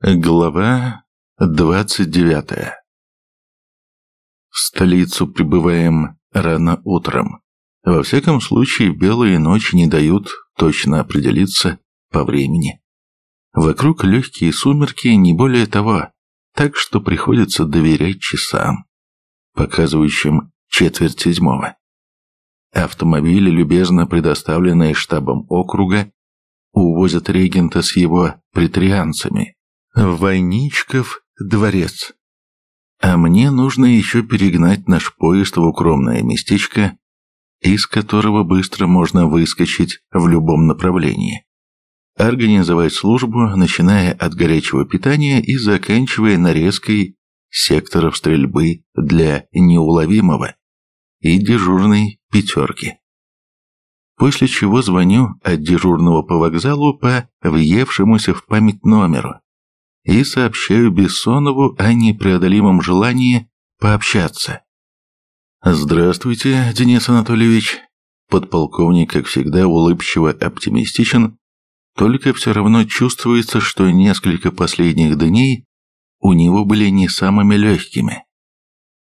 Глава 29 В столицу прибываем рано утром. Во всяком случае, белые ночи не дают точно определиться по времени. Вокруг легкие сумерки, не более того, так что приходится доверять часам, показывающим четверть седьмого. Автомобили, любезно предоставленные штабом округа, увозят регента с его претрианцами Войничков дворец. А мне нужно еще перегнать наш поезд в укромное местечко, из которого быстро можно выскочить в любом направлении. Организовать службу, начиная от горячего питания и заканчивая нарезкой секторов стрельбы для неуловимого и дежурной пятерки. После чего звоню от дежурного по вокзалу по въевшемуся в память номеру и сообщаю Бессонову о непреодолимом желании пообщаться. «Здравствуйте, Денис Анатольевич». Подполковник, как всегда, улыбчиво оптимистичен, только все равно чувствуется, что несколько последних дней у него были не самыми легкими.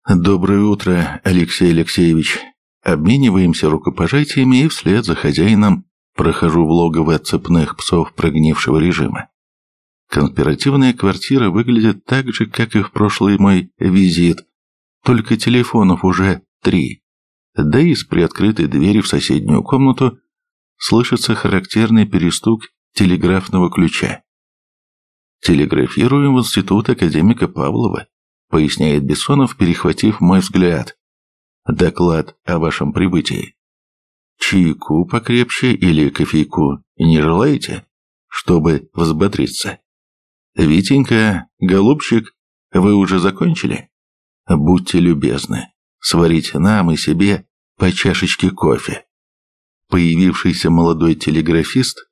«Доброе утро, Алексей Алексеевич». Обмениваемся рукопожатиями и вслед за хозяином прохожу в логово цепных псов прогнившего режима. Конспиративная квартира выглядит так же, как и в прошлый мой визит, только телефонов уже три. Да и с приоткрытой двери в соседнюю комнату слышится характерный перестук телеграфного ключа. «Телеграфируем в институт академика Павлова», поясняет Бессонов, перехватив мой взгляд. «Доклад о вашем прибытии. Чайку покрепче или кофейку не желаете, чтобы взбодриться?» «Витенька, голубчик, вы уже закончили? Будьте любезны, сварите нам и себе по чашечке кофе». Появившийся молодой телеграфист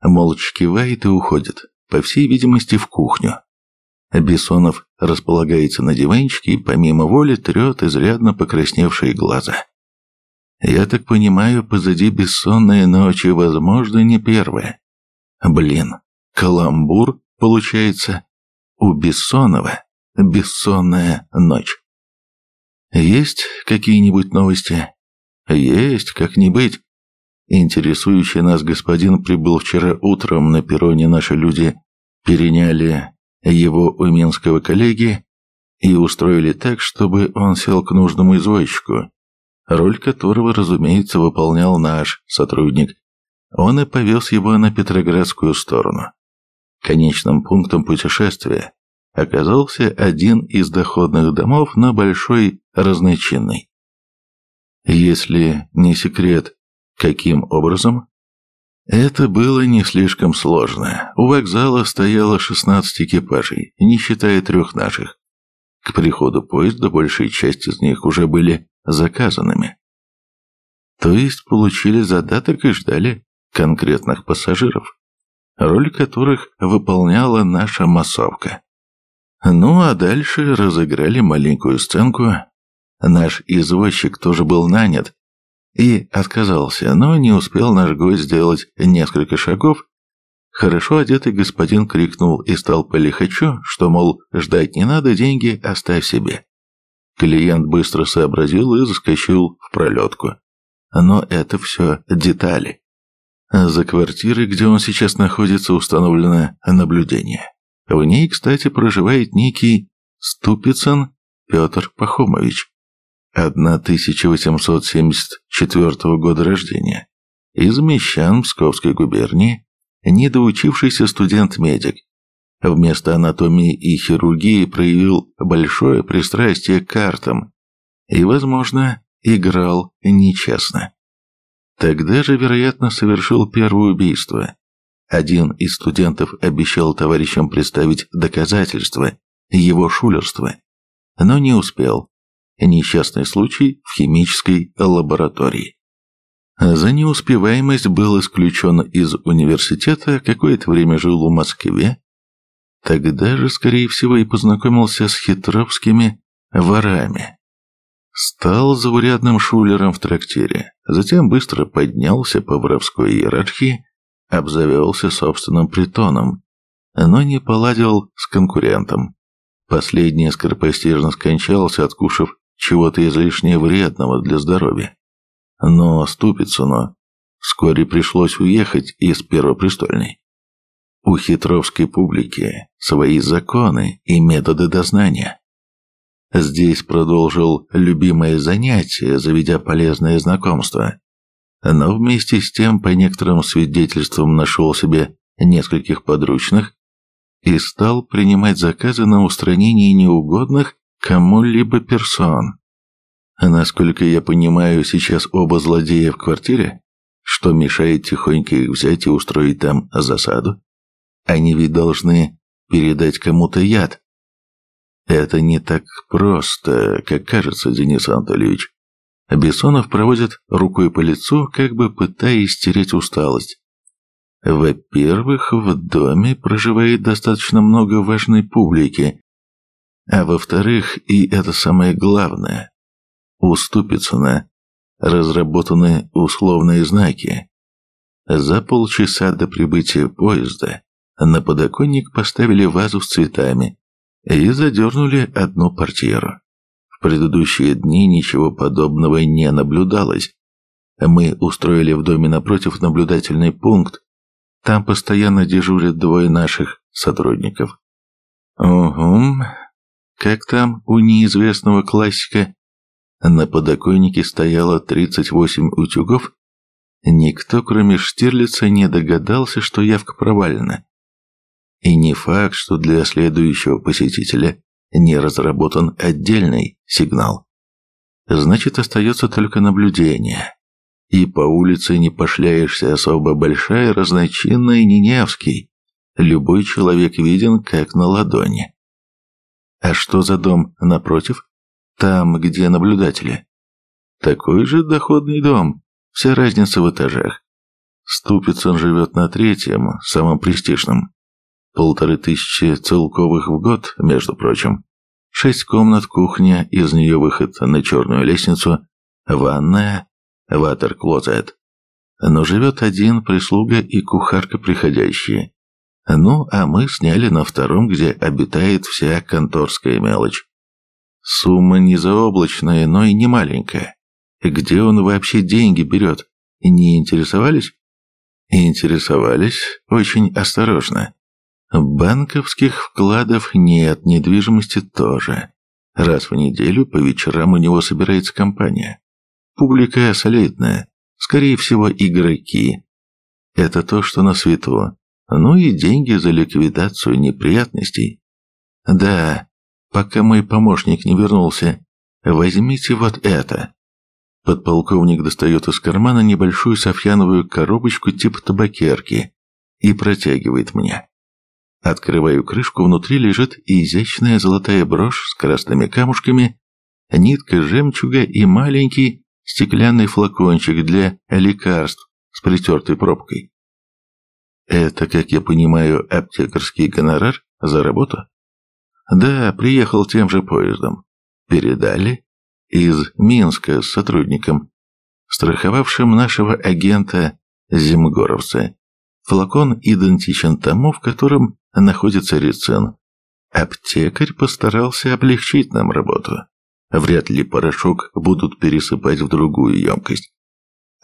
молча кивает и уходит, по всей видимости, в кухню. Бессонов располагается на диванчике и помимо воли трет изрядно покрасневшие глаза. Я так понимаю, позади бессонные ночи, возможно, не первая. Блин, каламбур Получается, у Бессонова бессонная ночь. Есть какие-нибудь новости? Есть, как не быть. Интересующий нас господин прибыл вчера утром на перроне наши люди переняли его у минского коллеги и устроили так, чтобы он сел к нужному извозчику, роль которого, разумеется, выполнял наш сотрудник. Он и повез его на Петроградскую сторону. Конечным пунктом путешествия оказался один из доходных домов на Большой Разночинной. Если не секрет, каким образом? Это было не слишком сложно. У вокзала стояло 16 экипажей, не считая трех наших. К приходу поезда большая часть из них уже были заказанными. То есть получили задаток и ждали конкретных пассажиров роль которых выполняла наша массовка. Ну а дальше разыграли маленькую сценку. Наш извозчик тоже был нанят и отказался, но не успел наш гость сделать несколько шагов. Хорошо одетый господин крикнул и стал по лихачу, что, мол, ждать не надо, деньги оставь себе. Клиент быстро сообразил и заскочил в пролетку. Но это все детали. За квартирой, где он сейчас находится, установлено наблюдение. В ней, кстати, проживает некий Ступицын Петр Пахомович, 1874 года рождения, из Мещан Псковской губернии, недоучившийся студент-медик. Вместо анатомии и хирургии проявил большое пристрастие к картам и, возможно, играл нечестно. Тогда же, вероятно, совершил первое убийство. Один из студентов обещал товарищам представить доказательства его шулерства, но не успел. Несчастный случай в химической лаборатории. За неуспеваемость был исключен из университета, какое-то время жил в Москве. Тогда же, скорее всего, и познакомился с хитровскими ворами. Стал заурядным шулером в трактире, затем быстро поднялся по воровской иерархии, обзавелся собственным притоном но не поладил с конкурентом. Последний скоропостижно скончался, откушав чего-то излишне вредного для здоровья. Но Ступицыну вскоре пришлось уехать из Первопрестольной. У хитровской публики свои законы и методы дознания. Здесь продолжил любимое занятие, заведя полезное знакомство. Но вместе с тем, по некоторым свидетельствам, нашел себе нескольких подручных и стал принимать заказы на устранение неугодных кому-либо персон. Насколько я понимаю, сейчас оба злодея в квартире, что мешает тихонько их взять и устроить там засаду. Они ведь должны передать кому-то яд. Это не так просто, как кажется, Денис Анатольевич. Бессонов проводит рукой по лицу, как бы пытаясь стереть усталость. Во-первых, в доме проживает достаточно много важной публики, а во-вторых, и это самое главное, у Ступицына разработаны условные знаки. За полчаса до прибытия поезда на подоконник поставили вазу с цветами и задернули одну портьеру. В предыдущие дни ничего подобного не наблюдалось. Мы устроили в доме напротив наблюдательный пункт. Там постоянно дежурят двое наших сотрудников. Угу. Как там у неизвестного классика? На подоконнике стояло 38 утюгов. Никто, кроме Штирлица, не догадался, что явка провалена. И не факт, что для следующего посетителя не разработан отдельный сигнал. Значит, остается только наблюдение. И по улице не пошляешься особо большая, разночинная Ниневский. Любой человек виден как на ладони. А что за дом напротив? Там, где наблюдатели. Такой же доходный дом, вся разница в этажах. Ступицын живет на третьем, самом престижном. Полторы тысячи целковых в год, между прочим. Шесть комнат, кухня, из нее выход на черную лестницу, ванная, ватер-клозет. Но живет один, прислуга и кухарка приходящие. Ну, а мы сняли на втором, где обитает вся конторская мелочь. Сумма не заоблачная, но и не маленькая. Где он вообще деньги берет? Не интересовались? Интересовались очень осторожно. Банковских вкладов нет, недвижимости тоже. Раз в неделю по вечерам у него собирается компания. Публика солидная, скорее всего игроки. Это то, что на свету. Ну и деньги за ликвидацию неприятностей. Да, пока мой помощник не вернулся, возьмите вот это. Подполковник достает из кармана небольшую софьяновую коробочку типа табакерки и протягивает мне. Открываю крышку, внутри лежит изящная золотая брошь с красными камушками, нитка жемчуга и маленький стеклянный флакончик для лекарств с притертой пробкой. Это, как я понимаю, аптекарский гонорар за работу? Да, приехал тем же поездом. Передали из Минска с сотрудником, страховавшим нашего агента Земгоровца. Флакон идентичен тому, в котором находится рецин. Аптекарь постарался облегчить нам работу. Вряд ли порошок будут пересыпать в другую емкость.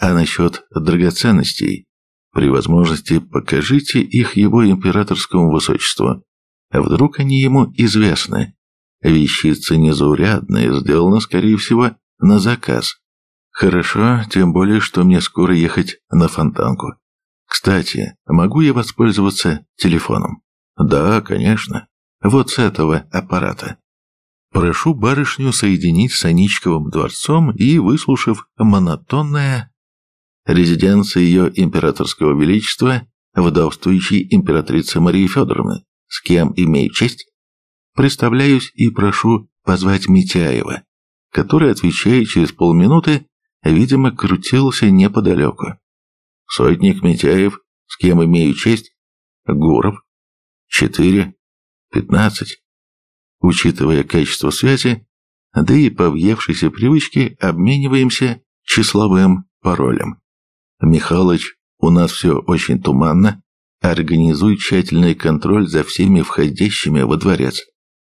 А насчет драгоценностей, при возможности покажите их его императорскому высочеству. Вдруг они ему известны. Вещица незаурядная, сделана, скорее всего, на заказ. Хорошо, тем более, что мне скоро ехать на фонтанку. Кстати, могу я воспользоваться телефоном? Да, конечно. Вот с этого аппарата. Прошу барышню соединить с Аничковым дворцом и, выслушав монотонное резиденция ее императорского величества, вдовствующей императрицы Марии Федоровны, с кем имею честь, представляюсь и прошу позвать Митяева, который, отвечая через полминуты, видимо, крутился неподалеку. Сотник Митяев, с кем имею честь, Гуров, четыре, пятнадцать. Учитывая качество связи, да и по въевшейся привычке обмениваемся числовым паролем. Михалыч, у нас все очень туманно, организуй тщательный контроль за всеми входящими во дворец.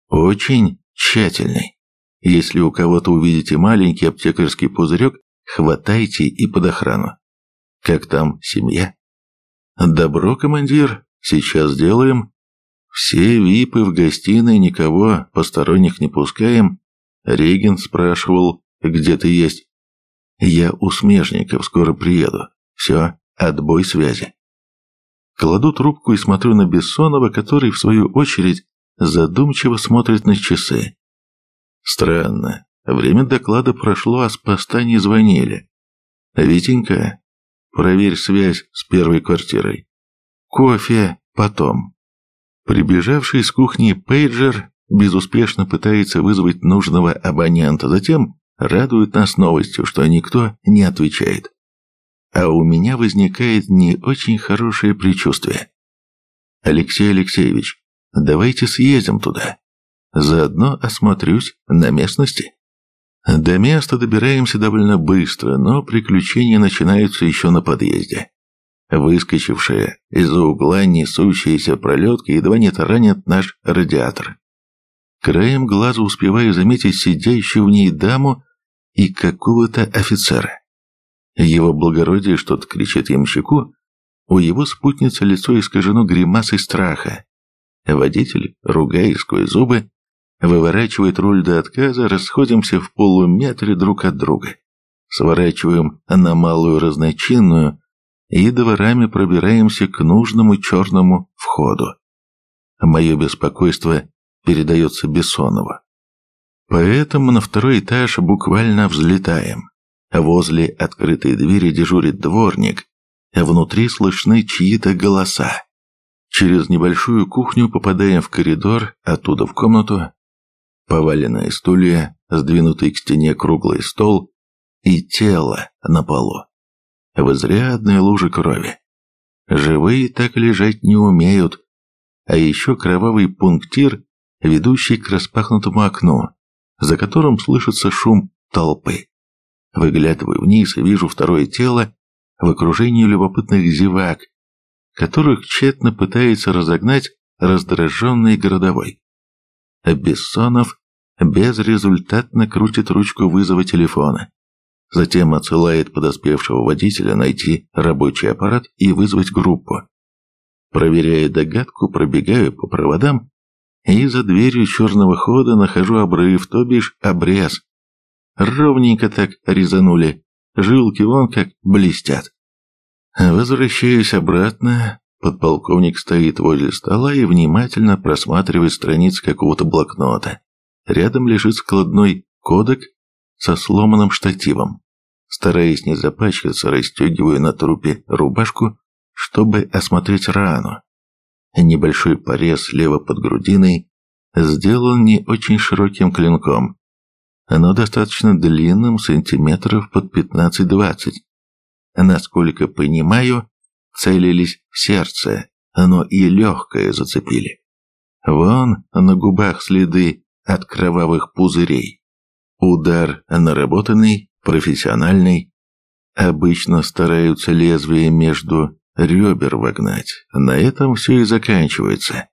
Очень тщательный. Если у кого-то увидите маленький аптекарский пузырек, хватайте и под охрану. Как там семья? Добро, командир, сейчас сделаем. Все випы в гостиной, никого посторонних не пускаем. Регент спрашивал, где ты есть. Я у смежников, скоро приеду. Все, отбой связи. Кладу трубку и смотрю на Бессонова, который, в свою очередь, задумчиво смотрит на часы. Странно. Время доклада прошло, а с поста не звонили. Витенька, проверь связь с первой квартирой. Кофе потом. Прибежавший с кухни пейджер безуспешно пытается вызвать нужного абонента, затем радует нас новостью, что никто не отвечает. А у меня возникает не очень хорошее предчувствие. Алексей Алексеевич, давайте съездим туда. Заодно осмотрюсь на местности. До места добираемся довольно быстро, но приключения начинаются еще на подъезде. Выскочившая из-за угла несущаяся пролетка едва не таранит наш радиатор. Краем глаза успеваю заметить сидящую в ней даму и какого-то офицера. Его благородие что-то кричит ямщику, у его спутницы лицо искажено гримасой страха. Водитель, ругаясь сквозь зубы, выворачивает руль до отказа, расходимся в полуметре друг от друга. Сворачиваем на малую разночинную и дворами пробираемся к нужному черному входу. Мое беспокойство передается Бессонову. Поэтому на второй этаж буквально взлетаем. Возле открытой двери дежурит дворник, а внутри слышны чьи-то голоса. Через небольшую кухню попадаем в коридор, оттуда в комнату, поваленные стулья, сдвинутый к стене круглый стол и тело на полу. В изрядной луже крови. Живые так лежать не умеют, а еще кровавый пунктир, ведущий к распахнутому окну, за которым слышится шум толпы. Выглядываю вниз и вижу второе тело в окружении любопытных зевак, которых тщетно пытается разогнать раздраженный городовой. Бессонов безрезультатно крутит ручку вызова телефона. Затем отсылает подоспевшего водителя найти рабочий аппарат и вызвать группу. Проверяя догадку, пробегаю по проводам и за дверью черного хода нахожу обрыв, то бишь обрез. Ровненько так резанули, жилки вон как блестят. Возвращаюсь обратно, подполковник стоит возле стола и внимательно просматривает страницы какого-то блокнота. Рядом лежит складной кодек со сломанным штативом. Стараясь не запачкаться, расстегиваю на трупе рубашку, чтобы осмотреть рану. Небольшой порез слева под грудиной сделан не очень широким клинком, но достаточно длинным, сантиметров под 15-20. Насколько понимаю, целились в сердце, но и легкое зацепили. Вон на губах следы от кровавых пузырей. Удар наработанный, профессиональный. Обычно стараются лезвие между ребер вогнать. На этом все и заканчивается.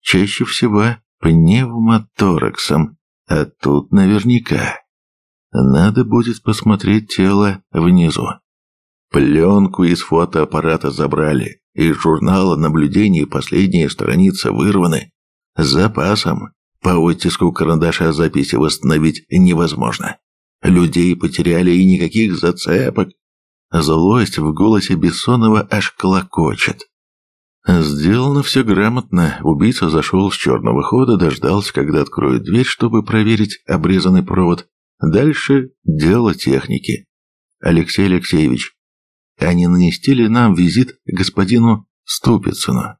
Чаще всего пневмотораксом, а тут наверняка. Надо будет посмотреть тело внизу. Пленку из фотоаппарата забрали, из журнала наблюдений последние страницы вырваны. С запасом. По оттиску карандаша записи восстановить невозможно. Людей потеряли и никаких зацепок. Злость в голосе Бессонова аж клокочет. Сделано все грамотно. Убийца зашел с черного хода, дождался, когда откроют дверь, чтобы проверить обрезанный провод. Дальше дело техники. Алексей Алексеевич, а не нанести ли нам визит господину Ступицыну?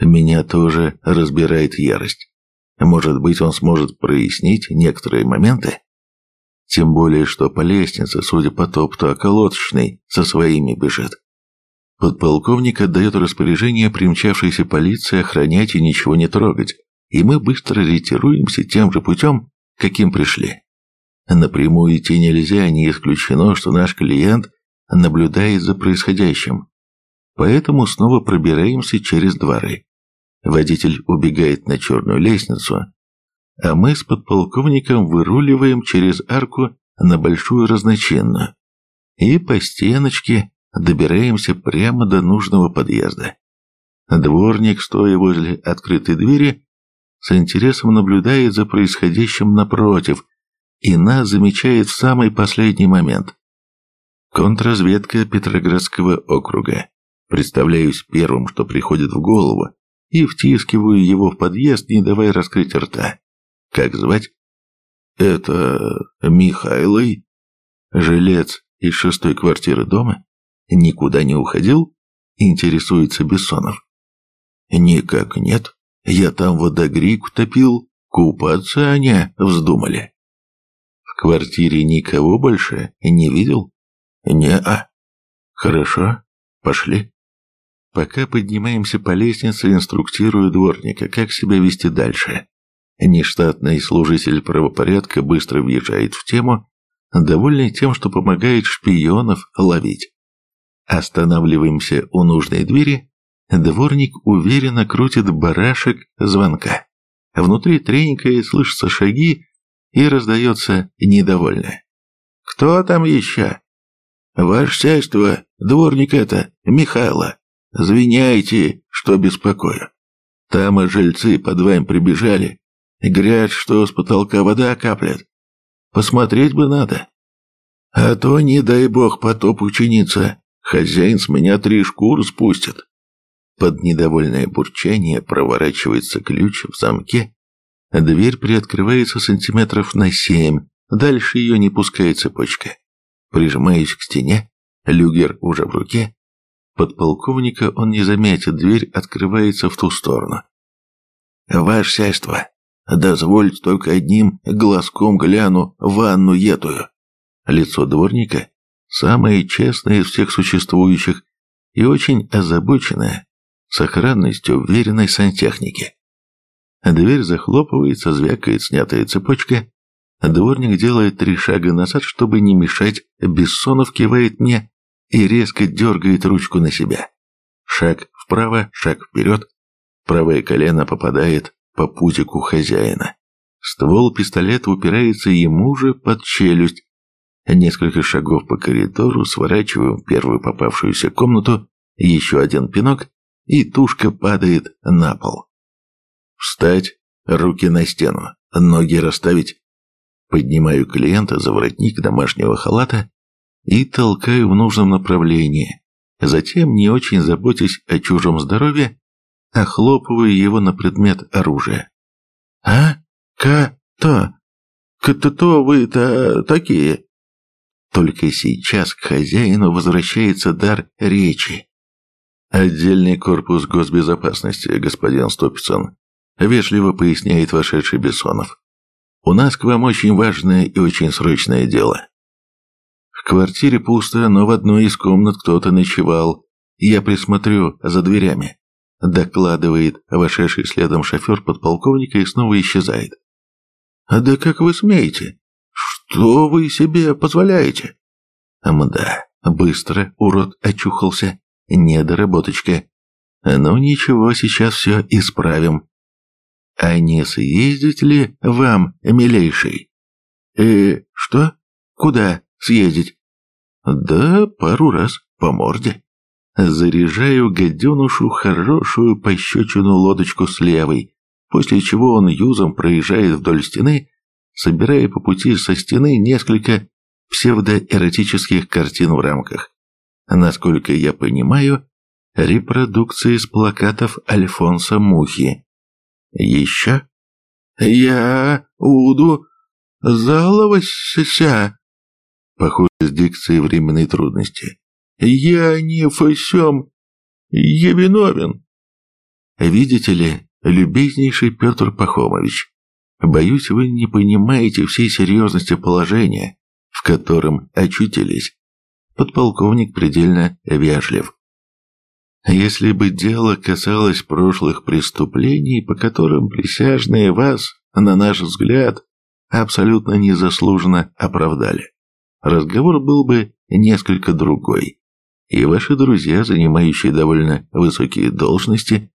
Меня тоже разбирает ярость. Может быть, он сможет прояснить некоторые моменты? Тем более, что по лестнице, судя по топту, околоточный со своими бежит. Подполковник отдает распоряжение примчавшейся полиции охранять и ничего не трогать, и мы быстро ретируемся тем же путем, каким пришли. Напрямую идти нельзя, не исключено, что наш клиент наблюдает за происходящим. поэтому снова пробираемся через дворы. Водитель убегает на черную лестницу, а мы с подполковником выруливаем через арку на большую разночинную и по стеночке добираемся прямо до нужного подъезда. Дворник, стоя возле открытой двери, с интересом наблюдает за происходящим напротив и нас замечает в самый последний момент. Контрразведка Петроградского округа. Представляюсь первым, что приходит в голову, и втискиваю его в подъезд, не давая раскрыть рта. Как звать? Это Михайлой? Жилец из шестой квартиры дома? Никуда не уходил? Интересуется Бессонов. Никак нет. Я там водогрик утопил, купаться они вздумали. В квартире никого больше не видел? Не-а. Хорошо, пошли. Пока поднимаемся по лестнице, инструктирую дворника, как себя вести дальше. Нештатный служитель правопорядка быстро въезжает в тему, довольный тем, что помогает шпионов ловить. Останавливаемся у нужной двери Дворник уверенно крутит барашек звонка. Внутри тренькая слышатся шаги и раздается недовольное. «Кто там еще?» «Ваше сельство, дворник это, Михайло. Звиняйте, что беспокою. Там и жильцы под вами прибежали. Говорят, что с потолка вода каплет. Посмотреть бы надо. А то, не дай бог, потоп ученица. Хозяин с меня три шкуры спустит. Под недовольное бурчание проворачивается ключ в замке. Дверь приоткрывается сантиметров на семь. Дальше ее не пускает цепочка. Прижимаюсь к стене. Люгер уже в руке. Подполковника он не заметит, дверь открывается в ту сторону. «Ваше сядство, дозвольте только одним глазком гляну ванну етую». Лицо дворника, самое честное из всех существующих и очень озабоченное, сохранностью уверенной сантехники. Дверь захлопывается, звякает снятая цепочка. Дворник делает три шага назад, чтобы не мешать. Бессонов кивает мне и резко дергает ручку на себя. Шаг вправо, шаг вперед. Правое колено попадает по путику хозяина. Ствол пистолета упирается ему же под челюсть. Несколько шагов по коридору, сворачиваем первую попавшуюся комнату, еще один пинок, и тушка падает на пол. Встать, руки на стену, ноги расставить. Поднимаю клиента за воротник домашнего халата и толкаю в нужном направлении. Затем, не очень заботясь о чужом здоровье, охлопываю его на предмет оружия. «А? Ка-то? Кто вы-то такие?» Только сейчас к хозяину возвращается дар речи. «Отдельный корпус госбезопасности, господин Стопицын», — вежливо поясняет вошедший Бессонов. «У нас к вам очень важное и очень срочное дело». Квартире пусто, но в одной из комнат кто-то ночевал. Я присмотрю за дверями. Докладывает вошедший следом шофер подполковника и снова исчезает. «А «Да как вы смеете? Что вы себе позволяете?» «Мда, быстро урод очухался недоработочка. Ну ничего, сейчас все исправим. А не съездить ли вам, милейший? Э, что? Куда съездить? Да, пару раз по морде. Заряжаю гаденушу хорошую пощечину лодочку с левой, после чего он юзом проезжает вдоль стены, собирая по пути со стены несколько псевдоэротических картин в рамках насколько я понимаю, репродукции с плакатов Альфонса Мухи. Еще? Я уду заловася. Похоже, с дикцией временной трудности. Я не фасем, я виновен. Видите ли, любезнейший Петр Пахомович, боюсь, вы не понимаете всей серьезности положения, в котором очутились подполковник предельно вежлив. Если бы дело касалось прошлых преступлений, по которым присяжные вас, на наш взгляд, абсолютно незаслуженно оправдали, разговор был бы несколько другой. и ваши друзья, занимающие довольно высокие должности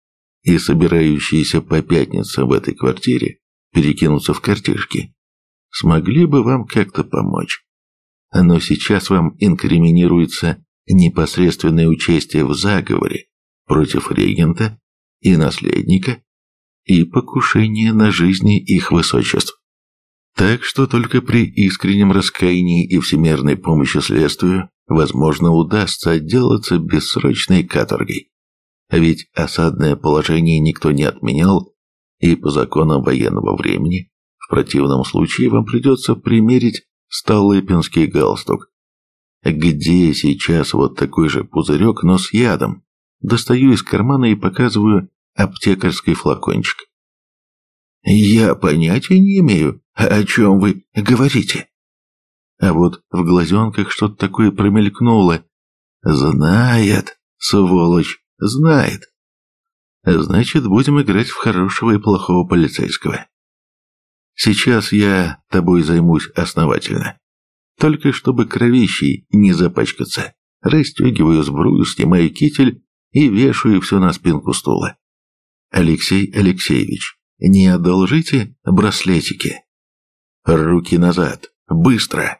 и собирающиеся по пятницам в этой квартире перекинуться в картишки, смогли бы вам как-то помочь. Но сейчас вам инкриминируется непосредственное участие в заговоре против регента и наследника и покушение на жизни их высочеств. Так что только при искреннем раскаянии и всемерной помощи следствию, возможно, удастся отделаться бессрочной каторгой. Ведь осадное положение никто не отменял, и по законам военного времени, в противном случае вам придется примерить столыпинский галстук. Где сейчас вот такой же пузырек, но с ядом? Достаю из кармана и показываю аптекарский флакончик. «Я понятия не имею, о чем вы говорите?» А вот в глазенках что-то такое промелькнуло. «Знает, сволочь, знает!» «Значит, будем играть в хорошего и плохого полицейского. Сейчас я тобой займусь основательно. Только чтобы кровищей не запачкаться, расстегиваю сбрую, снимаю китель и вешаю все на спинку стула. Алексей Алексеевич, не одолжите браслетики? Руки назад, быстро!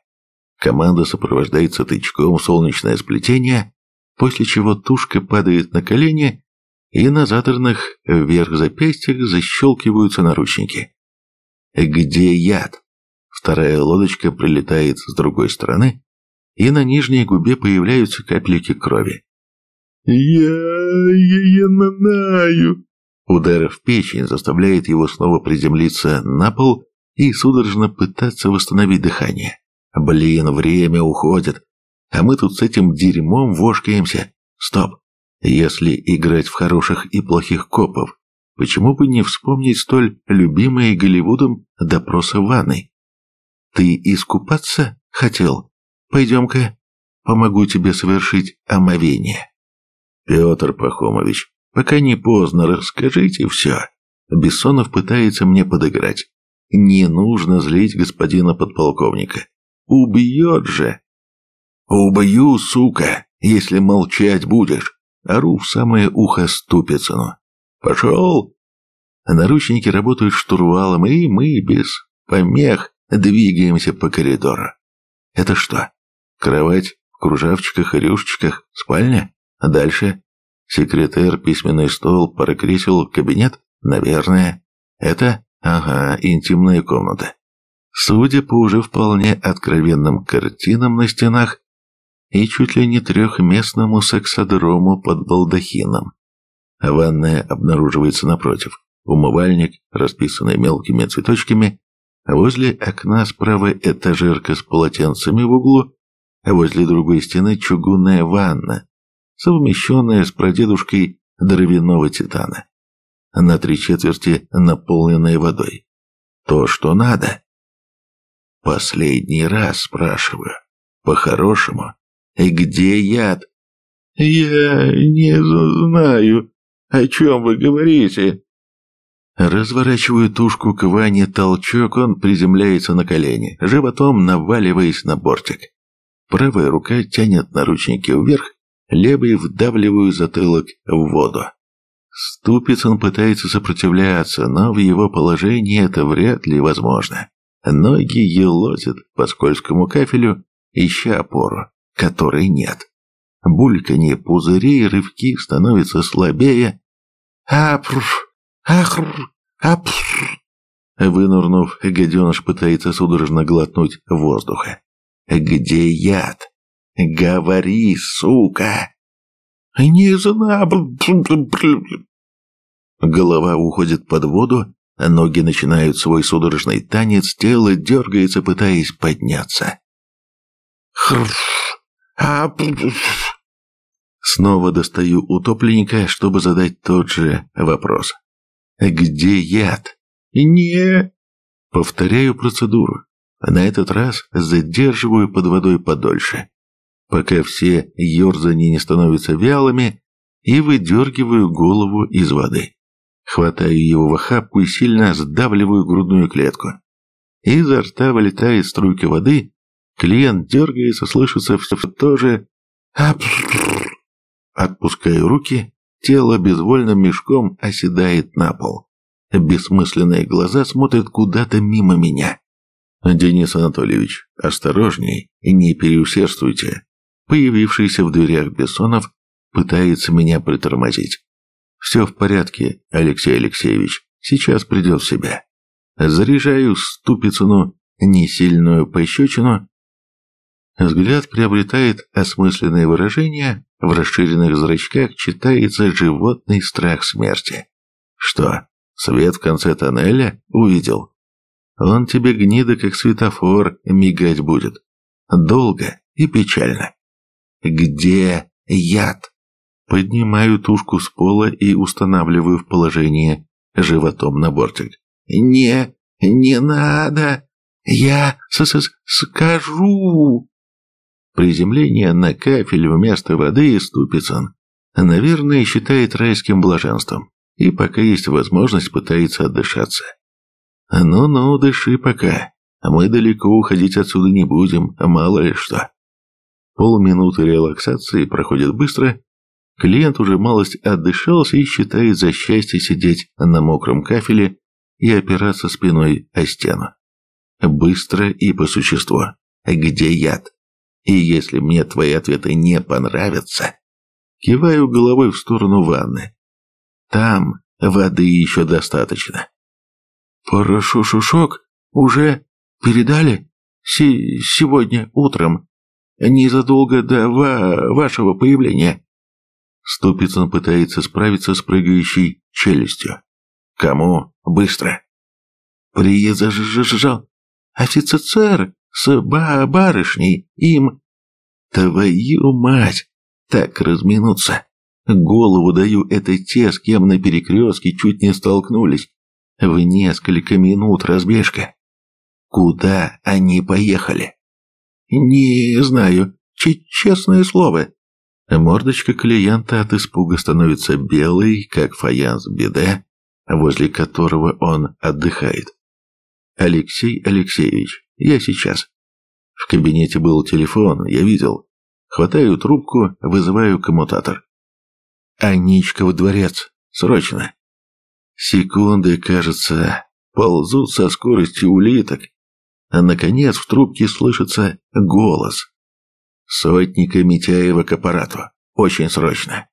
Команда сопровождается тычком в солнечное сплетение, после чего тушка падает на колени, и на задранных вверх запястьях защелкиваются наручники. Где яд? Вторая лодочка прилетает с другой стороны, и на нижней губе появляются капельки крови. «Я... я не знаю», Удар в печень заставляет его снова приземлиться на пол и судорожно пытаться восстановить дыхание. Блин, время уходит. А мы тут с этим дерьмом вошкаемся. Стоп. Если играть в хороших и плохих копов, почему бы не вспомнить столь любимые Голливудом допросы ванной? Ты искупаться хотел? Пойдем-ка, помогу тебе совершить омовение. Петр Пахомович, Пока не поздно, расскажите все. Бессонов пытается мне подыграть. Не нужно злить господина подполковника. Убьет же. Убью, сука, если молчать будешь. Ору в самое ухо Ступицыну. Пошел. Наручники работают штурвалом, и мы без помех двигаемся по коридору. Это что? Кровать в кружавчиках и рюшечках, спальня? А дальше Секретарь, письменный стол, пара кресел, кабинет? Наверное. Это? Ага, интимная комната. Судя по уже вполне откровенным картинам на стенах и чуть ли не трехместному сексодрому под балдахином. Ванная обнаруживается напротив. Умывальник, расписанный мелкими цветочками, возле окна справа этажерка с полотенцами в углу, а возле другой стены чугунная ванна совмещенная с прадедушкой дровяного титана. На три четверти наполненная водой. То, что надо. Последний раз спрашиваю. По-хорошему. Где яд? Я не знаю, о чем вы говорите. Разворачиваю тушку к Ване толчок, он приземляется на колени, животом наваливаясь на бортик. Правая рука тянет наручники вверх, левой вдавливаю затылок в воду. Ступицын пытается сопротивляться, но в его положении это вряд ли возможно. Ноги елозят по скользкому кафелю, ища опору, которой нет. Бульканье пузырей рывки становятся слабее. «Апр! Ахр! Апр!» Вынурнув, гаденыш пытается судорожно глотнуть воздуха. «Где яд?» «Говори, сука!» «Не знаю...» Голова уходит под воду, ноги начинают свой судорожный танец, тело дергается, пытаясь подняться. А, Снова достаю утопленника, чтобы задать тот же вопрос. «Где яд?» «Не...» Повторяю процедуру. На этот раз задерживаю под водой подольше пока все ерзания не становятся вялыми, и выдергиваю голову из воды. Хватаю его в охапку и сильно сдавливаю грудную клетку. Изо рта вылетает струйка воды, клиент дергается, слышится все то же Отпускаю руки, тело безвольным мешком оседает на пол. Бессмысленные глаза смотрят куда-то мимо меня. «Денис Анатольевич, осторожней не переусердствуйте». Появившийся в дверях Бессонов пытается меня притормозить. «Все в порядке, Алексей Алексеевич, сейчас придет в себя». Заряжаю Ступицыну несильную пощечину. Взгляд приобретает осмысленное выражение, в расширенных зрачках читается животный страх смерти. Что, свет в конце тоннеля увидел? Он тебе, гнида, как светофор, мигать будет. Долго и печально. Где яд? Поднимаю тушку с пола и устанавливаю в положение животом на бортик. «Не, не надо! Я с -с скажу!» Приземление на кафель вместо воды Ступицын, наверное, считает райским блаженством, и пока есть возможность, пытается отдышаться. «Ну-ну, дыши пока. Мы далеко уходить отсюда не будем, мало ли что». Полминуты релаксации проходит быстро. Клиент уже малость отдышался и считает за счастье сидеть на мокром кафеле и опираться спиной о стену. Быстро и по существу. Где яд? И если мне твои ответы не понравятся, киваю головой в сторону ванны. Там воды еще достаточно. Порошушушок уже передали? Си сегодня утром, незадолго до ва вашего появления. Ступицын пытается справиться с прыгающей челюстью. Кому? Быстро. Приезжал офицер с ба барышней. Им... Твою мать! Так разминуться. Голову даю, это те, с кем на перекрестке чуть не столкнулись. В несколько минут разбежка. Куда они поехали? Не знаю, честное слово. Мордочка клиента от испуга становится белой, как фаянс беда, возле которого он отдыхает. «Алексей Алексеевич, я сейчас». В кабинете был телефон, я видел. Хватаю трубку, вызываю коммутатор. «Аничка в дворец, срочно». Секунды, кажется, ползут со скоростью улиток. А наконец в трубке слышится голос. Сотника Митяева к аппарату. Очень срочно.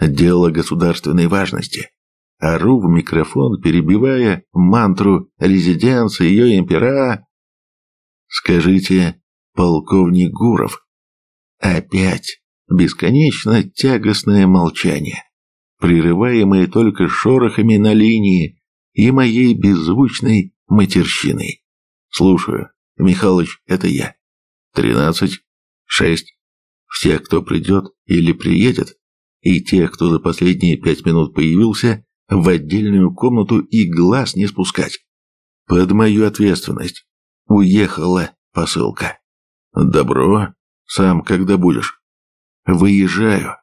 Дело государственной важности ору в микрофон, перебивая мантру резиденции ее импера. Скажите, полковник Гуров. Опять бесконечно тягостное молчание, прерываемое только шорохами на линии и моей беззвучной матерщиной. Слушаю, Михалыч, это я. Тринадцать, шесть. Всех, кто придет или приедет, и тех, кто за последние пять минут появился, в отдельную комнату и глаз не спускать. Под мою ответственность. Уехала посылка. Добро. Сам когда будешь? Выезжаю.